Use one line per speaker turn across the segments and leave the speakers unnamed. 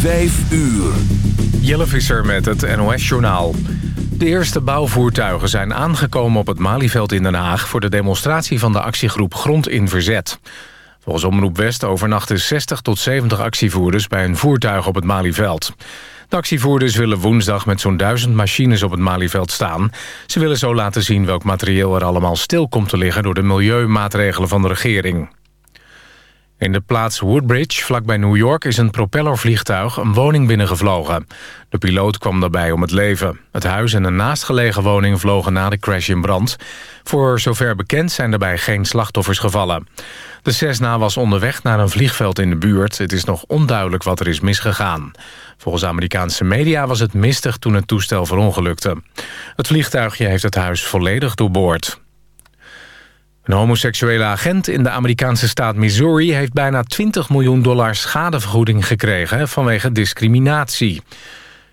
Vijf uur.
Jelle Visser met het NOS-journaal. De eerste bouwvoertuigen zijn aangekomen op het Malieveld in Den Haag... voor de demonstratie van de actiegroep Grond in Verzet. Volgens Omroep West overnachten 60 tot 70 actievoerders... bij een voertuig op het Malieveld. De actievoerders willen woensdag met zo'n duizend machines op het Malieveld staan. Ze willen zo laten zien welk materieel er allemaal stil komt te liggen... door de milieumaatregelen van de regering. In de plaats Woodbridge, vlakbij New York, is een propellervliegtuig een woning binnengevlogen. De piloot kwam daarbij om het leven. Het huis en een naastgelegen woning vlogen na de crash in brand. Voor zover bekend zijn daarbij geen slachtoffers gevallen. De Cessna was onderweg naar een vliegveld in de buurt. Het is nog onduidelijk wat er is misgegaan. Volgens Amerikaanse media was het mistig toen het toestel verongelukte. Het vliegtuigje heeft het huis volledig doorboord. Een homoseksuele agent in de Amerikaanse staat Missouri... heeft bijna 20 miljoen dollar schadevergoeding gekregen vanwege discriminatie.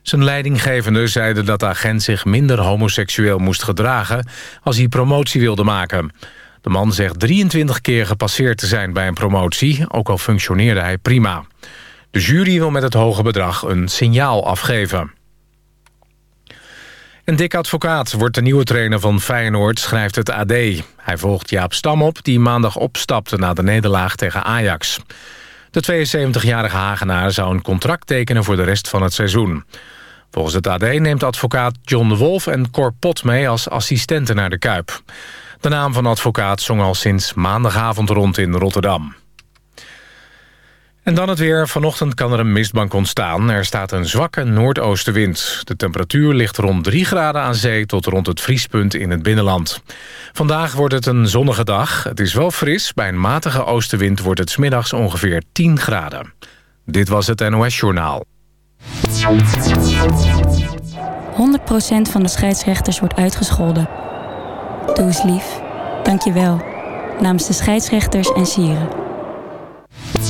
Zijn leidinggevenden zeiden dat de agent zich minder homoseksueel moest gedragen... als hij promotie wilde maken. De man zegt 23 keer gepasseerd te zijn bij een promotie... ook al functioneerde hij prima. De jury wil met het hoge bedrag een signaal afgeven. Een dik advocaat wordt de nieuwe trainer van Feyenoord, schrijft het AD. Hij volgt Jaap Stam op, die maandag opstapte na de nederlaag tegen Ajax. De 72-jarige Hagenaar zou een contract tekenen voor de rest van het seizoen. Volgens het AD neemt advocaat John de Wolf en Cor Pot mee als assistenten naar de Kuip. De naam van advocaat zong al sinds maandagavond rond in Rotterdam. En dan het weer. Vanochtend kan er een mistbank ontstaan. Er staat een zwakke noordoostenwind. De temperatuur ligt rond 3 graden aan zee... tot rond het vriespunt in het binnenland. Vandaag wordt het een zonnige dag. Het is wel fris. Bij een matige oostenwind wordt het smiddags ongeveer 10 graden. Dit was het NOS Journaal.
100% van de scheidsrechters wordt uitgescholden. Doe eens lief. Dank je wel. Namens de scheidsrechters en sieren.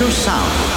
to
sound.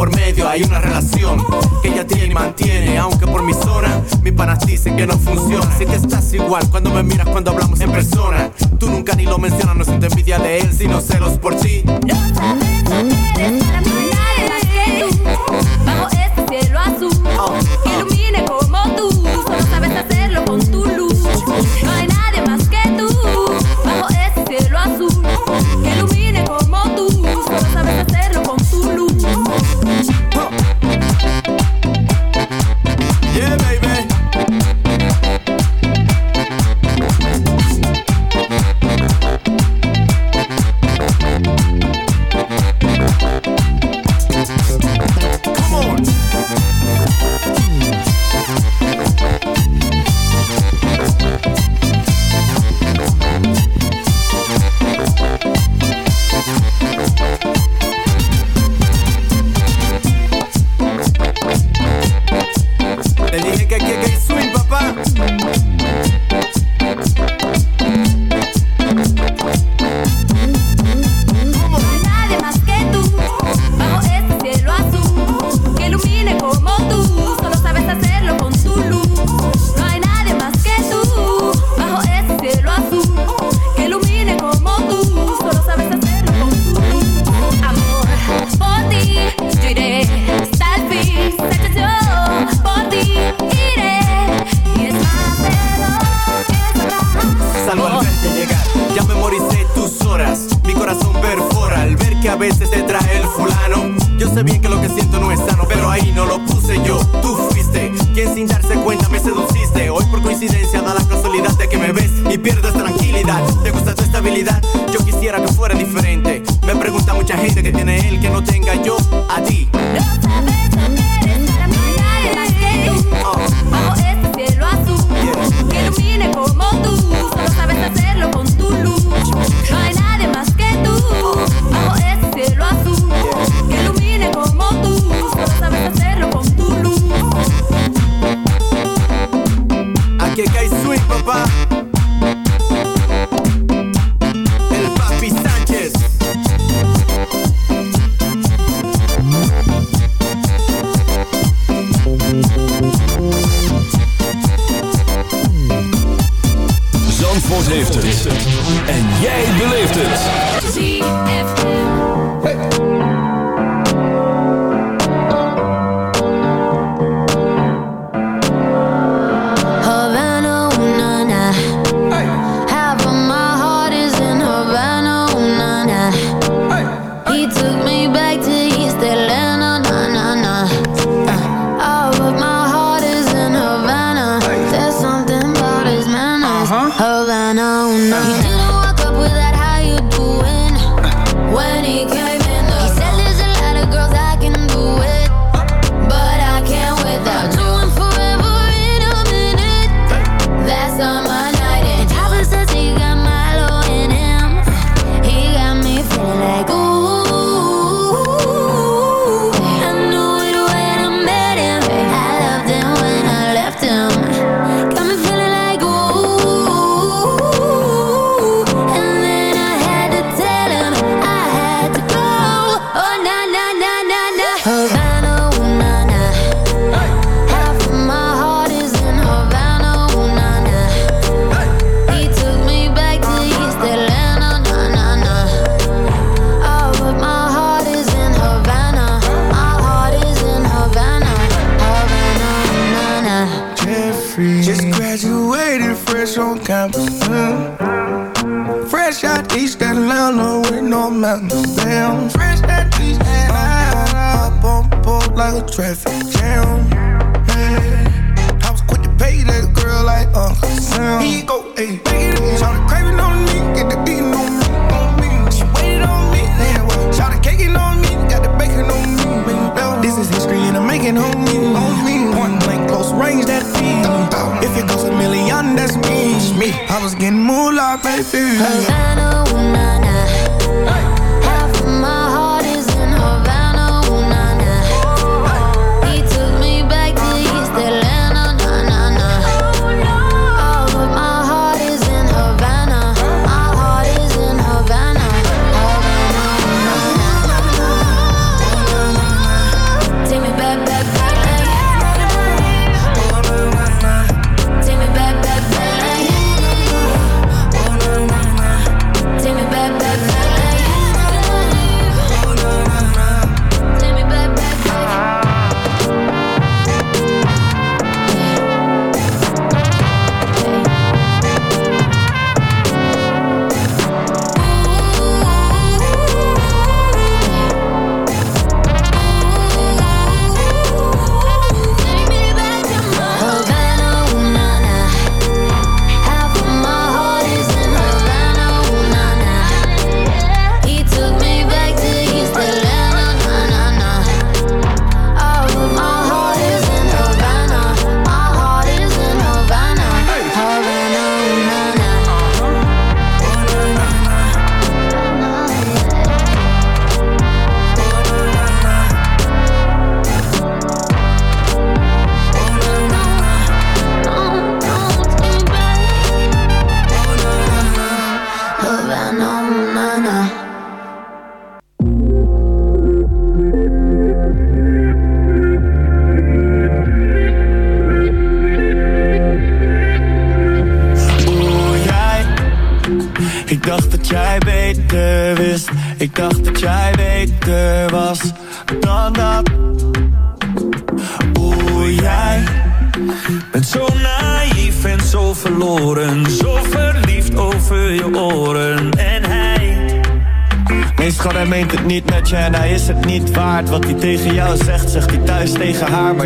por medio hay una relación que ella tiene y mantiene, aunque por mis horas mis panas dicen que no funciona. Sé que estás igual cuando me miras cuando hablamos en persona. Tú nunca ni lo mencionas, no siento envidia de él, sino celos por ti.
No sabes que eres la de bajo este cielo azul, que ilumine como tú. y
pierdas tranquilidad. ¿Te gusta tu estabilidad? Yo quisiera que fuera diferente. Me pregunta mucha gente que tiene él que no tenga yo a ti.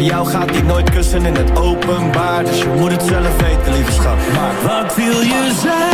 jou gaat niet nooit kussen in het openbaar Dus je moet het zelf weten, lieve schat Maar wat wil je zijn?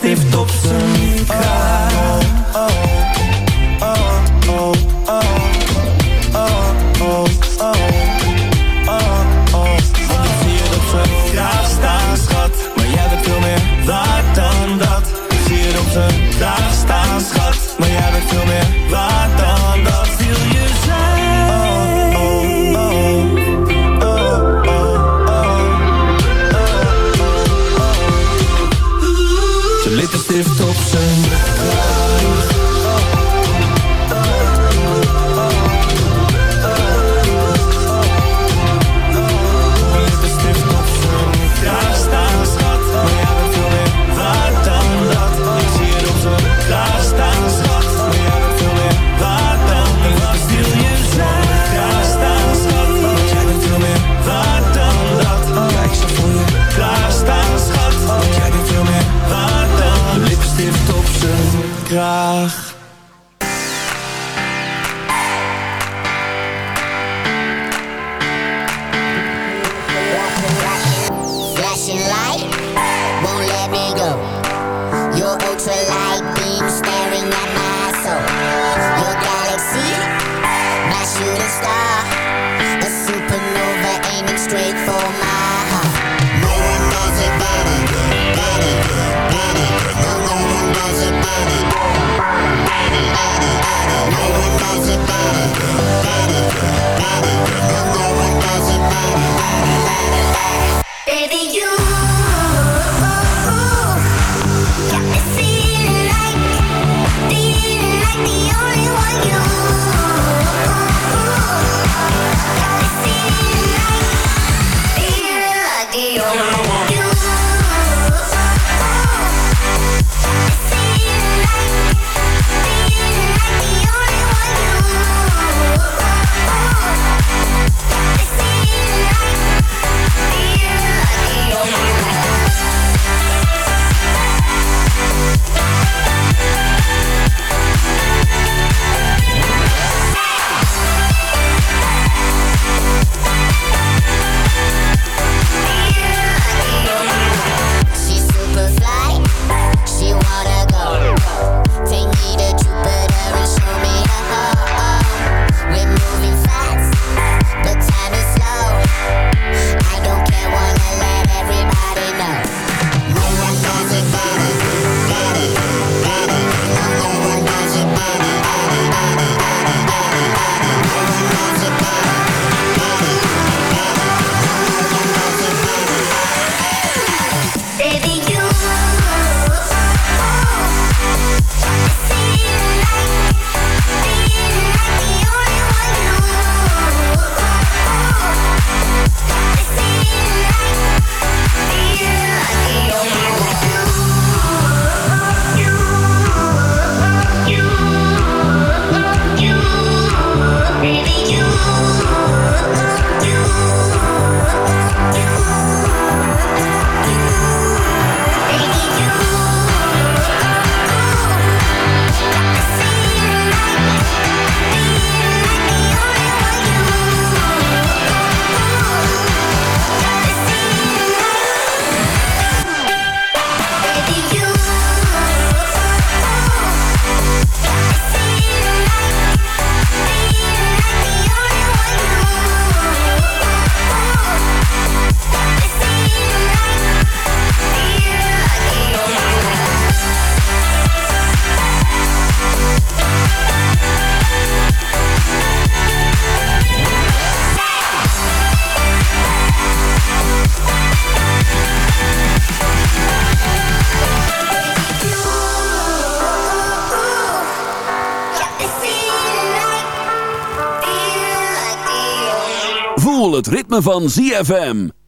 stift op zijn kraag.
graag. Van ZFM.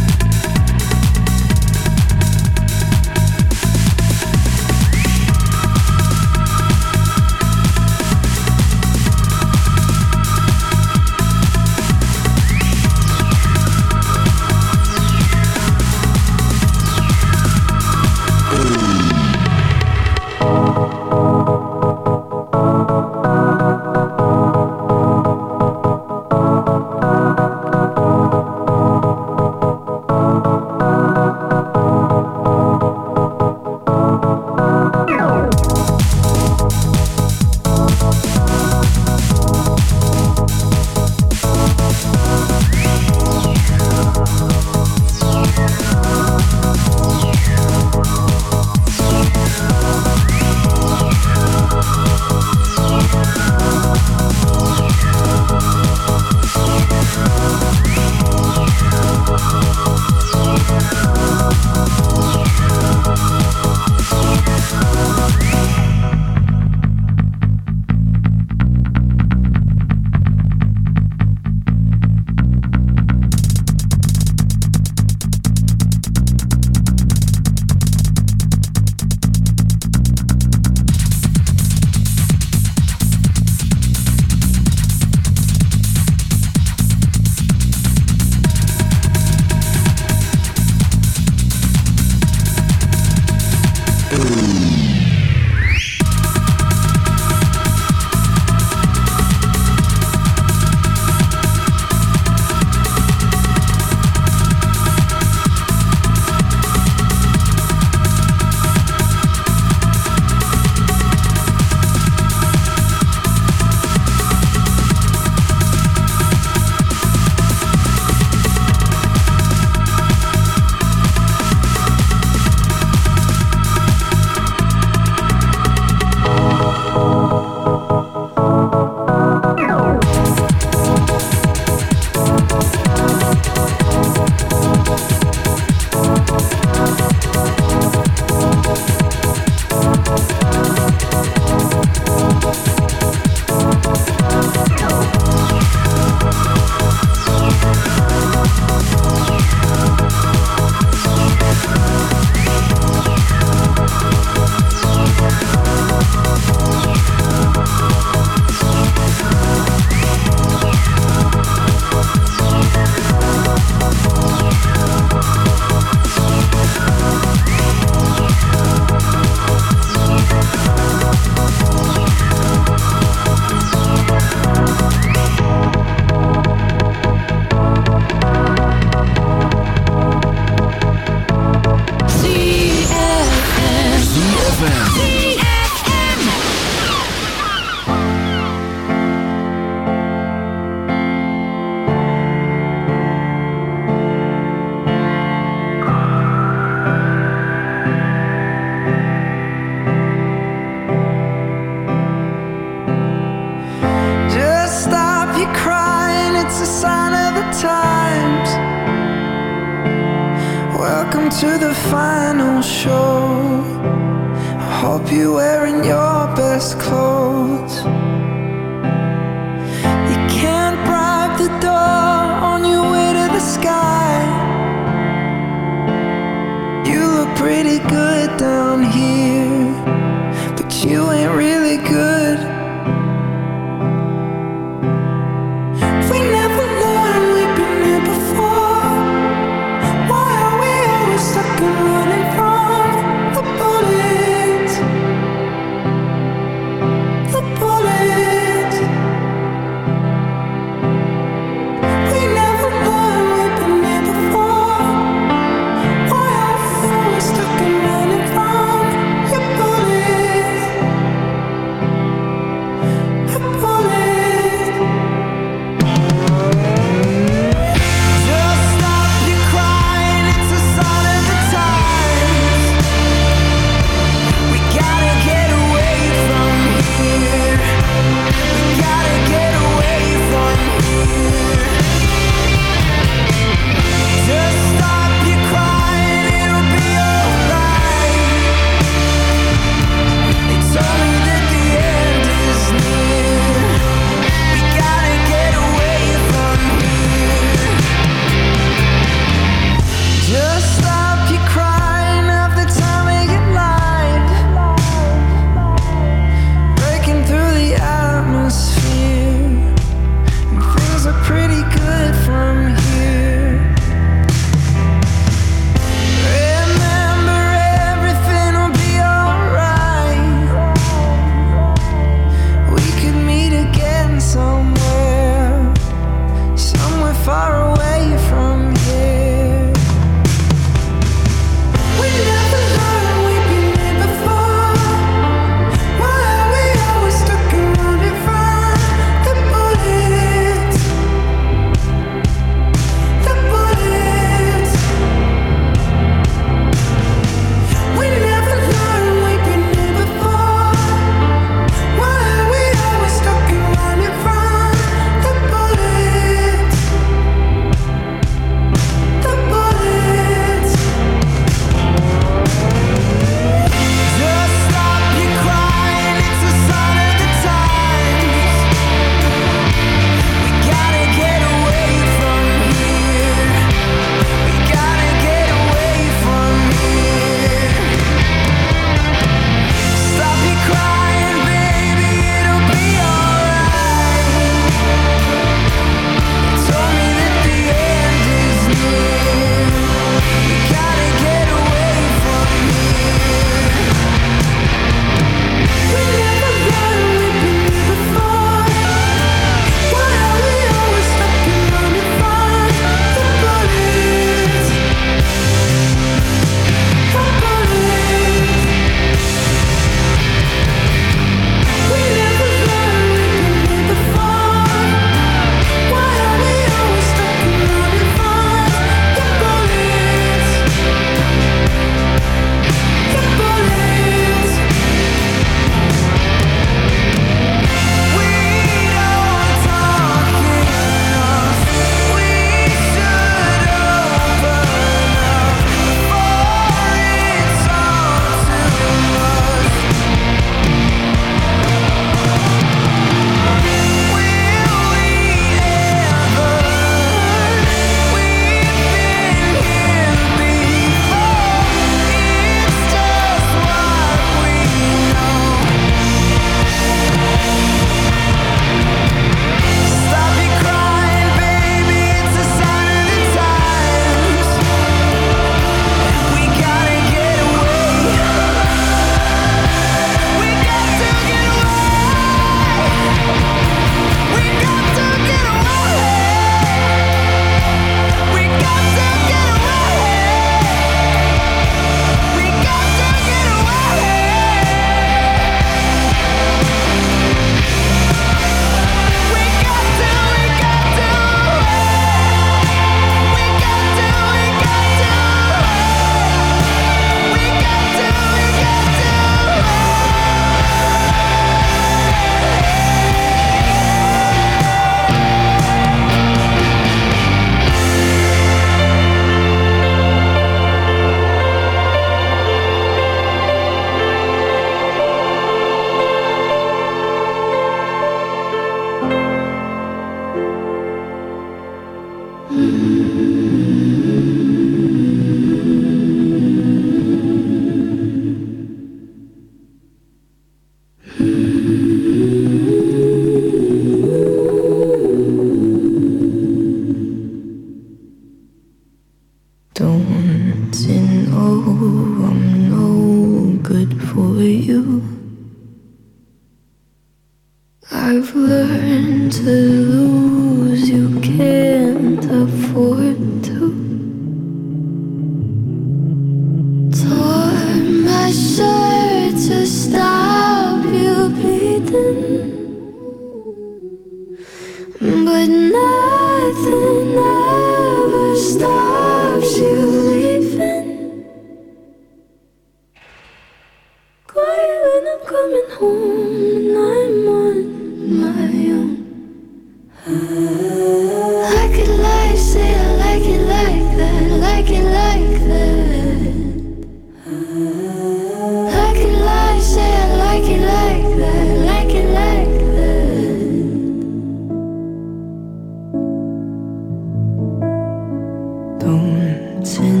从前